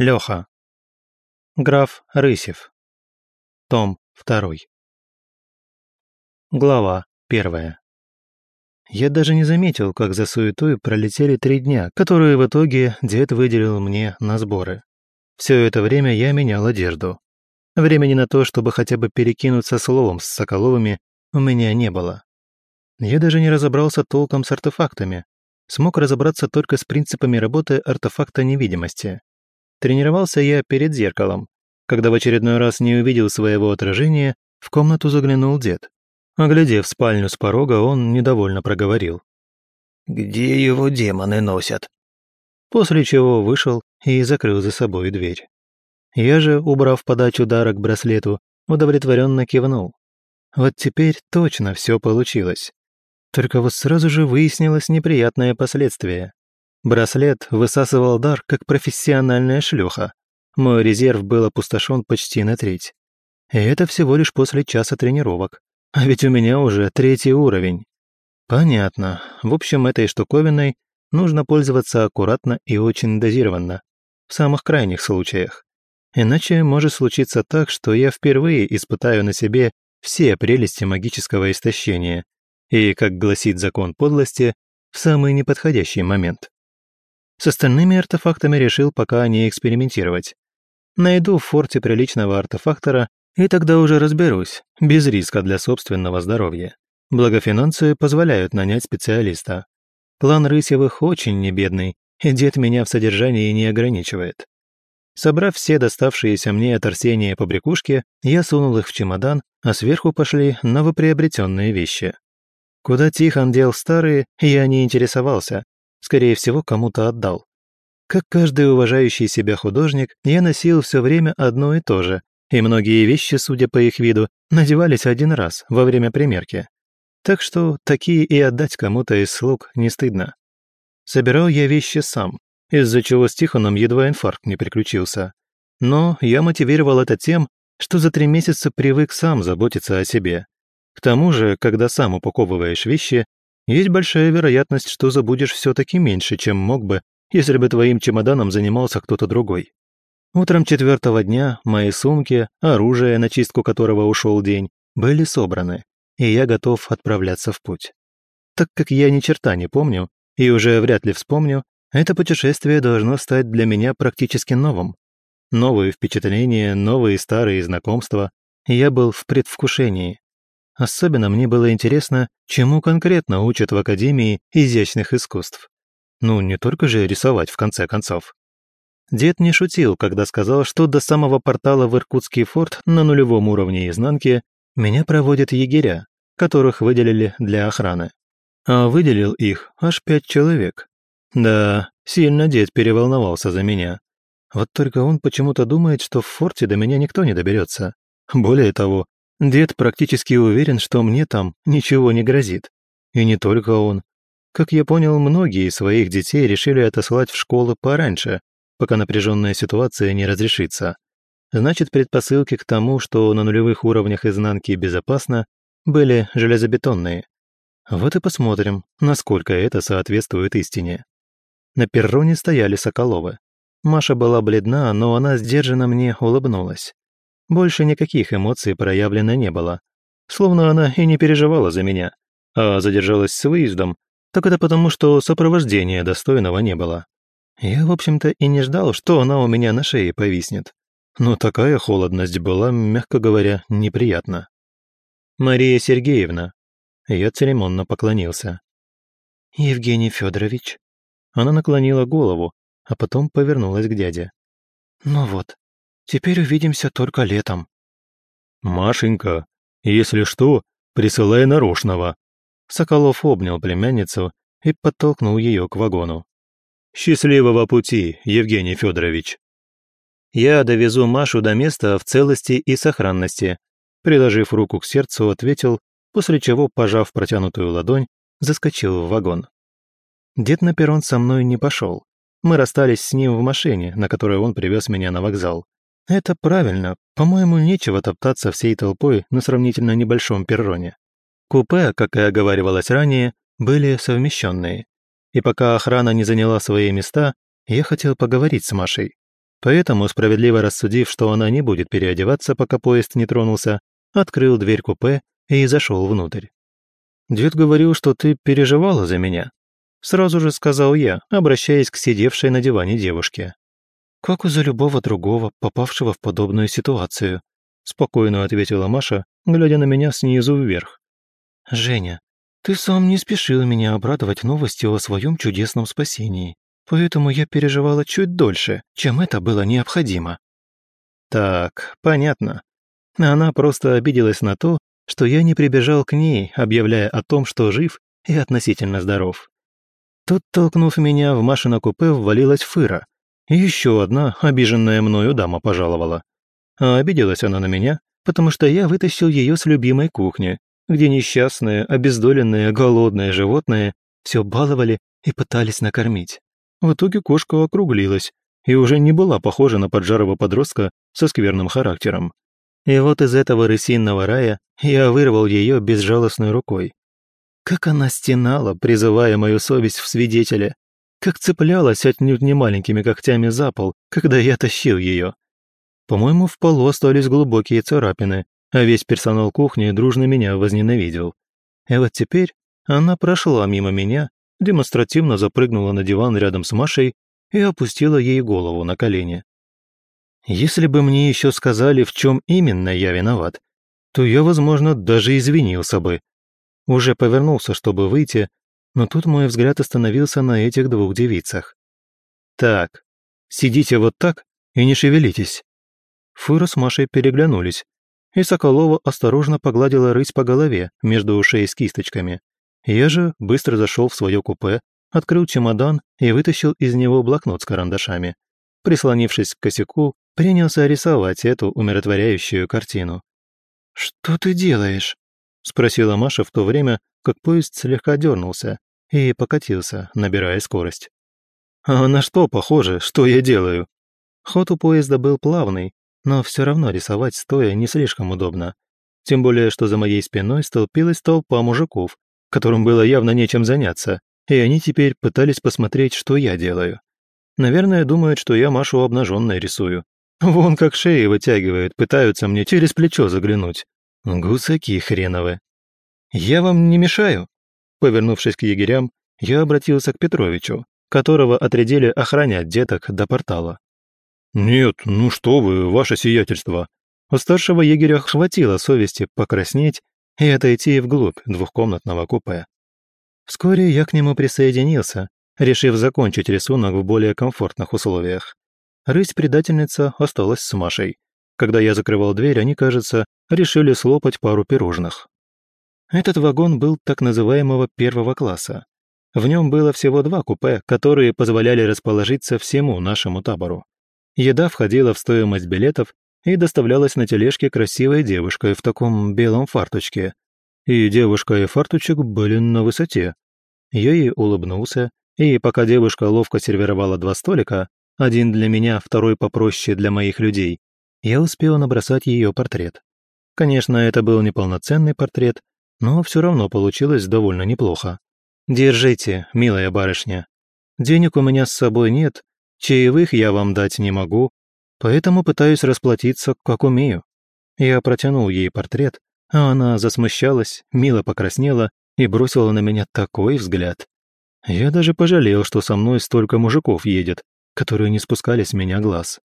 Леха. Граф Рысев. Том 2. Глава 1. Я даже не заметил, как за суетой пролетели три дня, которые в итоге дед выделил мне на сборы. Все это время я менял одежду. Времени на то, чтобы хотя бы перекинуться словом с Соколовыми, у меня не было. Я даже не разобрался толком с артефактами. Смог разобраться только с принципами работы артефакта невидимости. Тренировался я перед зеркалом. Когда в очередной раз не увидел своего отражения, в комнату заглянул дед. Оглядев спальню с порога, он недовольно проговорил. «Где его демоны носят?» После чего вышел и закрыл за собой дверь. Я же, убрав подачу дара к браслету, удовлетворенно кивнул. Вот теперь точно все получилось. Только вот сразу же выяснилось неприятное последствие. Браслет высасывал дар, как профессиональная шлюха. Мой резерв был опустошен почти на треть. И это всего лишь после часа тренировок. А ведь у меня уже третий уровень. Понятно. В общем, этой штуковиной нужно пользоваться аккуратно и очень дозированно. В самых крайних случаях. Иначе может случиться так, что я впервые испытаю на себе все прелести магического истощения. И, как гласит закон подлости, в самый неподходящий момент. С остальными артефактами решил пока не экспериментировать. Найду в форте приличного артефактора, и тогда уже разберусь, без риска для собственного здоровья. Благо финансы позволяют нанять специалиста. План Рысевых очень небедный, и дед меня в содержании не ограничивает. Собрав все доставшиеся мне от Арсения побрякушки, я сунул их в чемодан, а сверху пошли новоприобретенные вещи. Куда Тихон дел старые, я не интересовался, Скорее всего, кому-то отдал. Как каждый уважающий себя художник, я носил все время одно и то же, и многие вещи, судя по их виду, надевались один раз во время примерки. Так что такие и отдать кому-то из слуг не стыдно. Собирал я вещи сам, из-за чего с Тихоном едва инфаркт не приключился. Но я мотивировал это тем, что за три месяца привык сам заботиться о себе. К тому же, когда сам упаковываешь вещи, есть большая вероятность, что забудешь все-таки меньше, чем мог бы, если бы твоим чемоданом занимался кто-то другой. Утром четвертого дня мои сумки, оружие, на чистку которого ушел день, были собраны, и я готов отправляться в путь. Так как я ни черта не помню, и уже вряд ли вспомню, это путешествие должно стать для меня практически новым. Новые впечатления, новые старые знакомства. Я был в предвкушении. Особенно мне было интересно, чему конкретно учат в Академии изящных искусств. Ну, не только же рисовать, в конце концов. Дед не шутил, когда сказал, что до самого портала в Иркутский форт на нулевом уровне изнанки меня проводят егеря, которых выделили для охраны. А выделил их аж пять человек. Да, сильно дед переволновался за меня. Вот только он почему-то думает, что в форте до меня никто не доберется. Более того, Дед практически уверен, что мне там ничего не грозит. И не только он. Как я понял, многие своих детей решили отослать в школу пораньше, пока напряженная ситуация не разрешится. Значит, предпосылки к тому, что на нулевых уровнях изнанки безопасно, были железобетонные. Вот и посмотрим, насколько это соответствует истине. На перроне стояли Соколовы. Маша была бледна, но она сдержанно мне улыбнулась. Больше никаких эмоций проявлено не было. Словно она и не переживала за меня. А задержалась с выездом, так это потому, что сопровождения достойного не было. Я, в общем-то, и не ждал, что она у меня на шее повиснет. Но такая холодность была, мягко говоря, неприятна. «Мария Сергеевна». Я церемонно поклонился. «Евгений Федорович. Она наклонила голову, а потом повернулась к дяде. «Ну вот, Теперь увидимся только летом». «Машенька, если что, присылай нарочного». Соколов обнял племянницу и подтолкнул ее к вагону. «Счастливого пути, Евгений Федорович. «Я довезу Машу до места в целости и сохранности», приложив руку к сердцу, ответил, после чего, пожав протянутую ладонь, заскочил в вагон. Дед на перрон со мной не пошел. Мы расстались с ним в машине, на которой он привез меня на вокзал. Это правильно. По-моему, нечего топтаться всей толпой на сравнительно небольшом перроне. Купе, как и оговаривалось ранее, были совмещенные. И пока охрана не заняла свои места, я хотел поговорить с Машей. Поэтому, справедливо рассудив, что она не будет переодеваться, пока поезд не тронулся, открыл дверь купе и зашел внутрь. «Дед говорил, что ты переживала за меня», — сразу же сказал я, обращаясь к сидевшей на диване девушке. «Как и за любого другого, попавшего в подобную ситуацию», — спокойно ответила Маша, глядя на меня снизу вверх. «Женя, ты сам не спешил меня обрадовать новостью о своем чудесном спасении, поэтому я переживала чуть дольше, чем это было необходимо». «Так, понятно. Она просто обиделась на то, что я не прибежал к ней, объявляя о том, что жив и относительно здоров. Тут, толкнув меня, в Машино купе ввалилась Фыра. Еще одна обиженная мною дама пожаловала. А обиделась она на меня, потому что я вытащил ее с любимой кухни, где несчастные, обездоленные, голодные животные все баловали и пытались накормить. В итоге кошка округлилась и уже не была похожа на поджарого подростка со скверным характером. И вот из этого рысинного рая я вырвал ее безжалостной рукой. Как она стенала, призывая мою совесть в свидетеля. Как цеплялась отнюдь не маленькими когтями за пол, когда я тащил ее. По-моему, в полу остались глубокие царапины, а весь персонал кухни дружно меня возненавидел. И вот теперь она прошла мимо меня, демонстративно запрыгнула на диван рядом с Машей и опустила ей голову на колени. Если бы мне еще сказали, в чем именно я виноват, то я, возможно, даже извинился бы. Уже повернулся, чтобы выйти, но тут мой взгляд остановился на этих двух девицах. «Так, сидите вот так и не шевелитесь». Фыра с Машей переглянулись, и Соколова осторожно погладила рысь по голове между ушей с кисточками. Я же быстро зашел в свое купе, открыл чемодан и вытащил из него блокнот с карандашами. Прислонившись к косяку, принялся рисовать эту умиротворяющую картину. «Что ты делаешь?» — спросила Маша в то время, как поезд слегка дернулся и покатился, набирая скорость. «А на что похоже, что я делаю?» Ход у поезда был плавный, но все равно рисовать стоя не слишком удобно. Тем более, что за моей спиной столпилась толпа мужиков, которым было явно нечем заняться, и они теперь пытались посмотреть, что я делаю. Наверное, думают, что я Машу обнаженной рисую. Вон как шеи вытягивают, пытаются мне через плечо заглянуть. Гусаки хреновы. «Я вам не мешаю?» Повернувшись к егерям, я обратился к Петровичу, которого отрядили охранять деток до портала. «Нет, ну что вы, ваше сиятельство!» У старшего егеря хватило совести покраснеть и отойти вглубь двухкомнатного купе. Вскоре я к нему присоединился, решив закончить рисунок в более комфортных условиях. Рысь-предательница осталась с Машей. Когда я закрывал дверь, они, кажется, решили слопать пару пирожных. Этот вагон был так называемого первого класса. В нем было всего два купе, которые позволяли расположиться всему нашему табору. Еда входила в стоимость билетов и доставлялась на тележке красивой девушкой в таком белом фарточке. И девушка и фарточек были на высоте. Я ей улыбнулся, и пока девушка ловко сервировала два столика, один для меня, второй попроще для моих людей, я успел набросать ее портрет. Конечно, это был неполноценный портрет, но все равно получилось довольно неплохо. Держите, милая барышня. Денег у меня с собой нет, чаевых я вам дать не могу, поэтому пытаюсь расплатиться, как умею. Я протянул ей портрет, а она засмущалась, мило покраснела и бросила на меня такой взгляд. Я даже пожалел, что со мной столько мужиков едет, которые не спускали с меня глаз.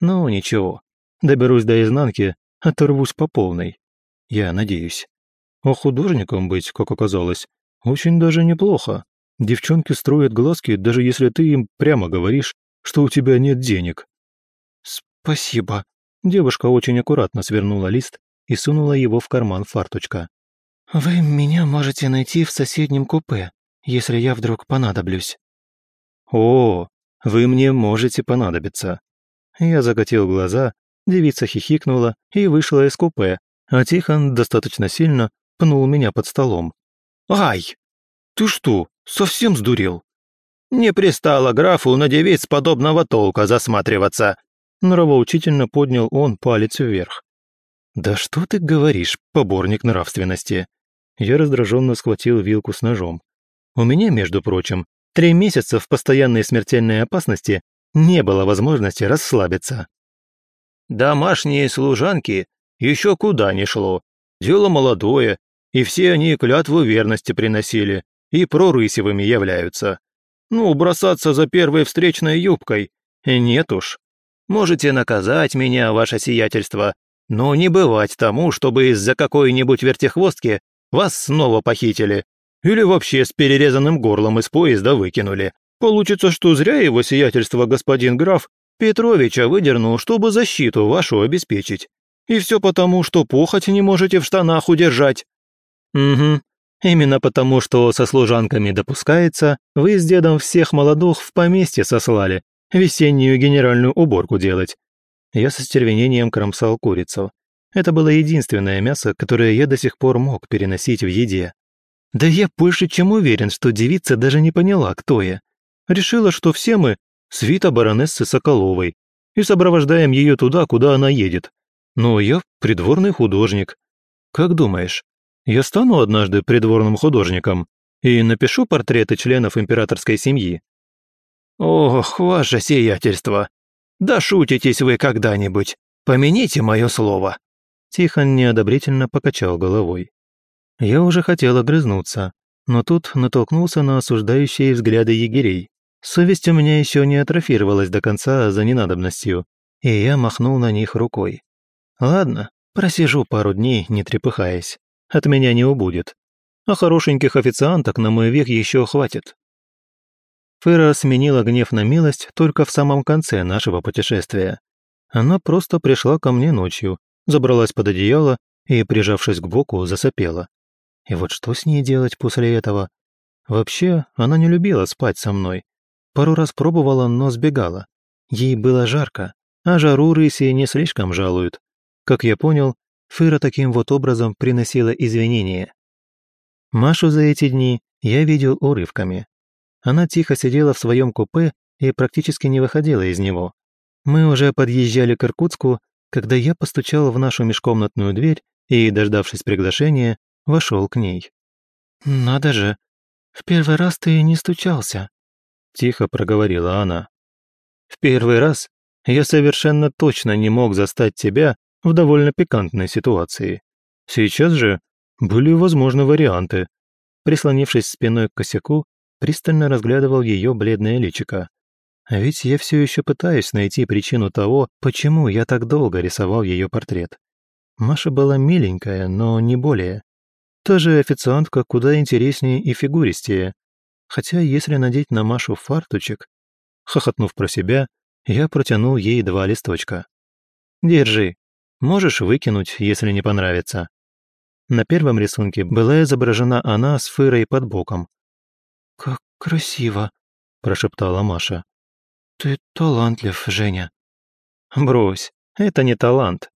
Ну, ничего, доберусь до изнанки, оторвусь по полной. Я надеюсь. А художником быть, как оказалось, очень даже неплохо. Девчонки строят глазки, даже если ты им прямо говоришь, что у тебя нет денег. Спасибо. Девушка очень аккуратно свернула лист и сунула его в карман фарточка. «Вы меня можете найти в соседнем купе, если я вдруг понадоблюсь». «О, вы мне можете понадобиться». Я закатил глаза, девица хихикнула и вышла из купе, а Тихон достаточно сильно пнул меня под столом. «Ай! Ты что, совсем сдурел?» «Не пристало графу на девиц подобного толка засматриваться!» Нравоучительно поднял он палец вверх. «Да что ты говоришь, поборник нравственности?» Я раздраженно схватил вилку с ножом. «У меня, между прочим, Три месяца в постоянной смертельной опасности не было возможности расслабиться. Домашние служанки еще куда ни шло. Дело молодое, и все они клятву верности приносили, и прорысевыми являются. Ну, бросаться за первой встречной юбкой нет уж. Можете наказать меня, ваше сиятельство, но не бывать тому, чтобы из-за какой-нибудь вертихвостки вас снова похитили или вообще с перерезанным горлом из поезда выкинули. Получится, что зря его сиятельство господин граф Петровича выдернул, чтобы защиту вашу обеспечить. И все потому, что похоть не можете в штанах удержать». «Угу. Именно потому, что со служанками допускается, вы с дедом всех молодух в поместье сослали, весеннюю генеральную уборку делать». Я со стервенением кромсал курицу. Это было единственное мясо, которое я до сих пор мог переносить в еде. Да я больше чем уверен, что девица даже не поняла, кто я решила, что все мы – свита баронессы Соколовой, и сопровождаем ее туда, куда она едет. Но я придворный художник. Как думаешь, я стану однажды придворным художником и напишу портреты членов императорской семьи? Ох, ваше сиятельство! Да шутитесь вы когда-нибудь! Помяните мое слово!» Тихон неодобрительно покачал головой. Я уже хотел огрызнуться, но тут натолкнулся на осуждающие взгляды егерей. Совесть у меня еще не атрофировалась до конца за ненадобностью, и я махнул на них рукой. Ладно, просижу пару дней, не трепыхаясь. От меня не убудет. А хорошеньких официанток на мой век еще хватит. Фера сменила гнев на милость только в самом конце нашего путешествия. Она просто пришла ко мне ночью, забралась под одеяло и, прижавшись к боку, засопела. И вот что с ней делать после этого? Вообще, она не любила спать со мной, Пару раз пробовала, но сбегала. Ей было жарко, а жару рыси не слишком жалуют. Как я понял, Фыра таким вот образом приносила извинения. Машу за эти дни я видел урывками. Она тихо сидела в своем купе и практически не выходила из него. Мы уже подъезжали к Иркутску, когда я постучал в нашу межкомнатную дверь и, дождавшись приглашения, вошел к ней. «Надо же, в первый раз ты не стучался», – тихо проговорила она. «В первый раз я совершенно точно не мог застать тебя в довольно пикантной ситуации. Сейчас же были возможны варианты». Прислонившись спиной к косяку, пристально разглядывал ее бледное личико. А ведь я все еще пытаюсь найти причину того, почему я так долго рисовал ее портрет. Маша была миленькая, но не более. Та же официантка куда интереснее и фигуристее, Хотя если надеть на Машу фартучек... Хохотнув про себя, я протянул ей два листочка. «Держи. Можешь выкинуть, если не понравится». На первом рисунке была изображена она с Фырой под боком. «Как красиво», – прошептала Маша. «Ты талантлив, Женя». «Брось, это не талант.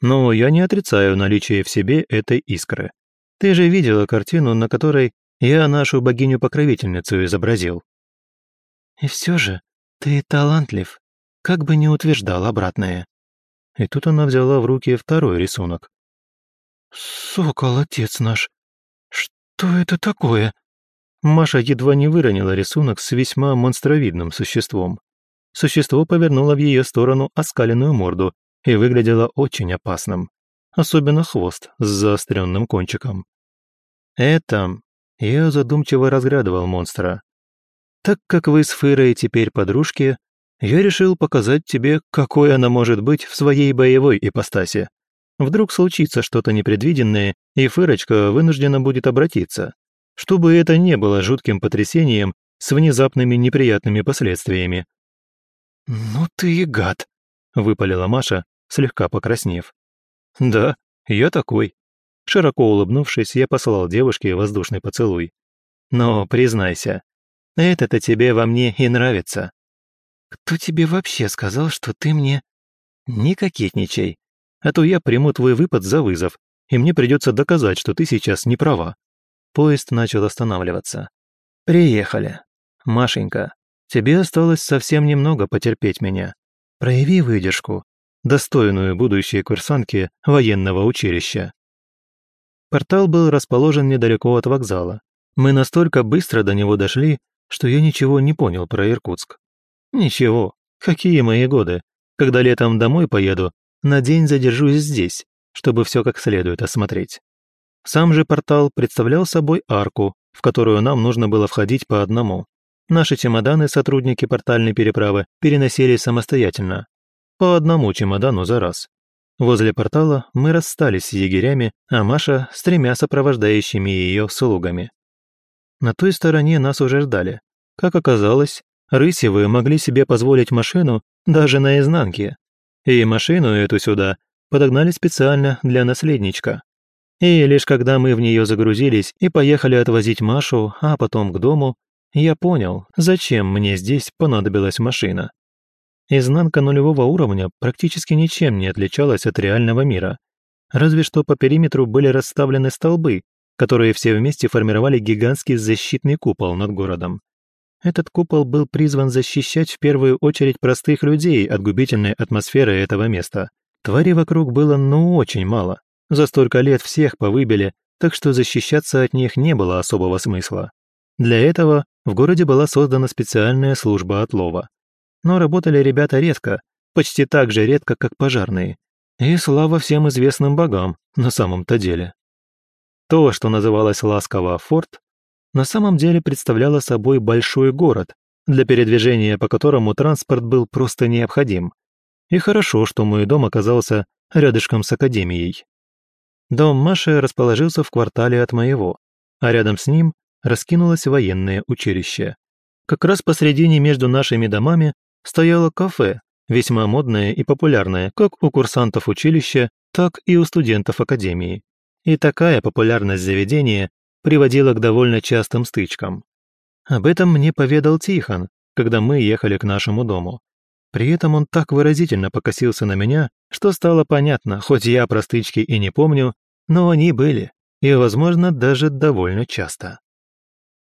Но я не отрицаю наличие в себе этой искры. Ты же видела картину, на которой я нашу богиню-покровительницу изобразил». «И все же ты талантлив, как бы не утверждал обратное». И тут она взяла в руки второй рисунок. «Сокол, отец наш, что это такое?» Маша едва не выронила рисунок с весьма монстровидным существом. Существо повернуло в ее сторону оскаленную морду и выглядело очень опасным. Особенно хвост с заостренным кончиком. Это я задумчиво разглядывал монстра. Так как вы с Фырой теперь подружки, я решил показать тебе, какой она может быть в своей боевой ипостаси. Вдруг случится что-то непредвиденное, и Фырочка вынуждена будет обратиться. Чтобы это не было жутким потрясением с внезапными неприятными последствиями. «Ну ты и гад», — выпалила Маша, слегка покраснев. «Да, я такой. Широко улыбнувшись, я послал девушке воздушный поцелуй. «Но признайся, это-то тебе во мне и нравится». «Кто тебе вообще сказал, что ты мне...» «Не кокетничай, а то я приму твой выпад за вызов, и мне придется доказать, что ты сейчас не права». Поезд начал останавливаться. «Приехали. Машенька, тебе осталось совсем немного потерпеть меня. Прояви выдержку, достойную будущей курсантки военного училища». Портал был расположен недалеко от вокзала. Мы настолько быстро до него дошли, что я ничего не понял про Иркутск. Ничего, Какие мои годы? Когда летом домой поеду, на день задержусь здесь, чтобы все как следует осмотреть. Сам же портал представлял собой арку, в которую нам нужно было входить по одному. Наши чемоданы сотрудники портальной переправы переносили самостоятельно. По одному чемодану за раз. Возле портала мы расстались с егерями, а Маша с тремя сопровождающими ее слугами. На той стороне нас уже ждали. Как оказалось, Рысевы могли себе позволить машину даже на изнанке. И машину эту сюда подогнали специально для наследничка. И лишь когда мы в нее загрузились и поехали отвозить Машу, а потом к дому, я понял, зачем мне здесь понадобилась машина. Изнанка нулевого уровня практически ничем не отличалась от реального мира. Разве что по периметру были расставлены столбы, которые все вместе формировали гигантский защитный купол над городом. Этот купол был призван защищать в первую очередь простых людей от губительной атмосферы этого места. Тварей вокруг было ну очень мало. За столько лет всех повыбили, так что защищаться от них не было особого смысла. Для этого в городе была создана специальная служба отлова. Но работали ребята редко, почти так же редко, как пожарные. И слава всем известным богам на самом-то деле. То, что называлось ласково форт, на самом деле представляло собой большой город, для передвижения по которому транспорт был просто необходим. И хорошо, что мой дом оказался рядышком с академией. Дом Маши расположился в квартале от моего, а рядом с ним раскинулось военное училище. Как раз посредине между нашими домами стояло кафе, весьма модное и популярное как у курсантов училища, так и у студентов академии. И такая популярность заведения приводила к довольно частым стычкам. Об этом мне поведал Тихон, когда мы ехали к нашему дому. При этом он так выразительно покосился на меня, что стало понятно, хоть я про стычки и не помню, но они были, и, возможно, даже довольно часто.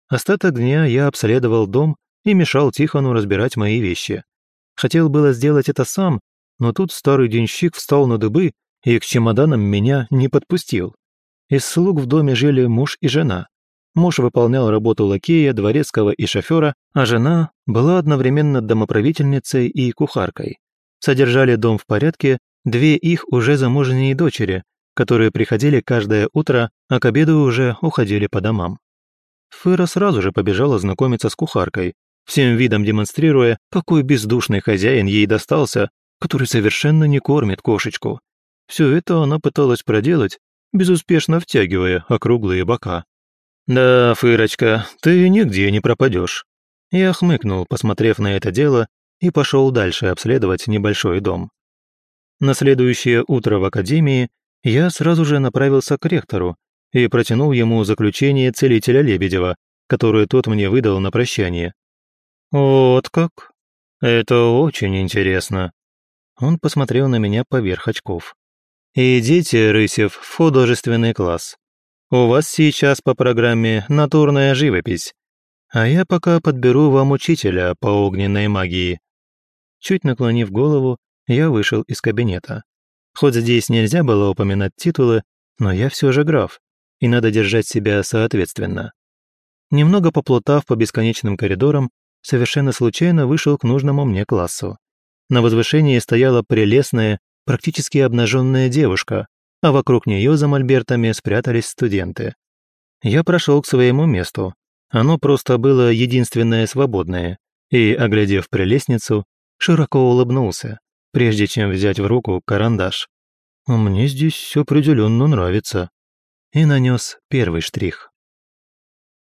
Остаток дня я обследовал дом и мешал Тихону разбирать мои вещи. Хотел было сделать это сам, но тут старый денщик встал на дыбы и к чемоданам меня не подпустил. Из слуг в доме жили муж и жена. Муж выполнял работу лакея, дворецкого и шофера, а жена была одновременно домоправительницей и кухаркой. Содержали дом в порядке две их уже замужние дочери, которые приходили каждое утро, а к обеду уже уходили по домам. Фыра сразу же побежала знакомиться с кухаркой, всем видом демонстрируя, какой бездушный хозяин ей достался, который совершенно не кормит кошечку. Все это она пыталась проделать, безуспешно втягивая округлые бока. «Да, Фырочка, ты нигде не пропадешь». Я хмыкнул, посмотрев на это дело, и пошел дальше обследовать небольшой дом. На следующее утро в академии я сразу же направился к ректору и протянул ему заключение целителя Лебедева, которое тот мне выдал на прощание. «Вот как? Это очень интересно». Он посмотрел на меня поверх очков. «Идите, Рысев, в художественный класс. У вас сейчас по программе натурная живопись, а я пока подберу вам учителя по огненной магии». Чуть наклонив голову, я вышел из кабинета. Хоть здесь нельзя было упоминать титулы, но я все же граф, и надо держать себя соответственно. Немного поплутав по бесконечным коридорам, совершенно случайно вышел к нужному мне классу. На возвышении стояла прелестная, практически обнаженная девушка, а вокруг нее за мольбертами спрятались студенты. Я прошел к своему месту. Оно просто было единственное свободное, и, оглядев прелестницу, широко улыбнулся, прежде чем взять в руку карандаш. «Мне здесь определенно нравится», и нанес первый штрих.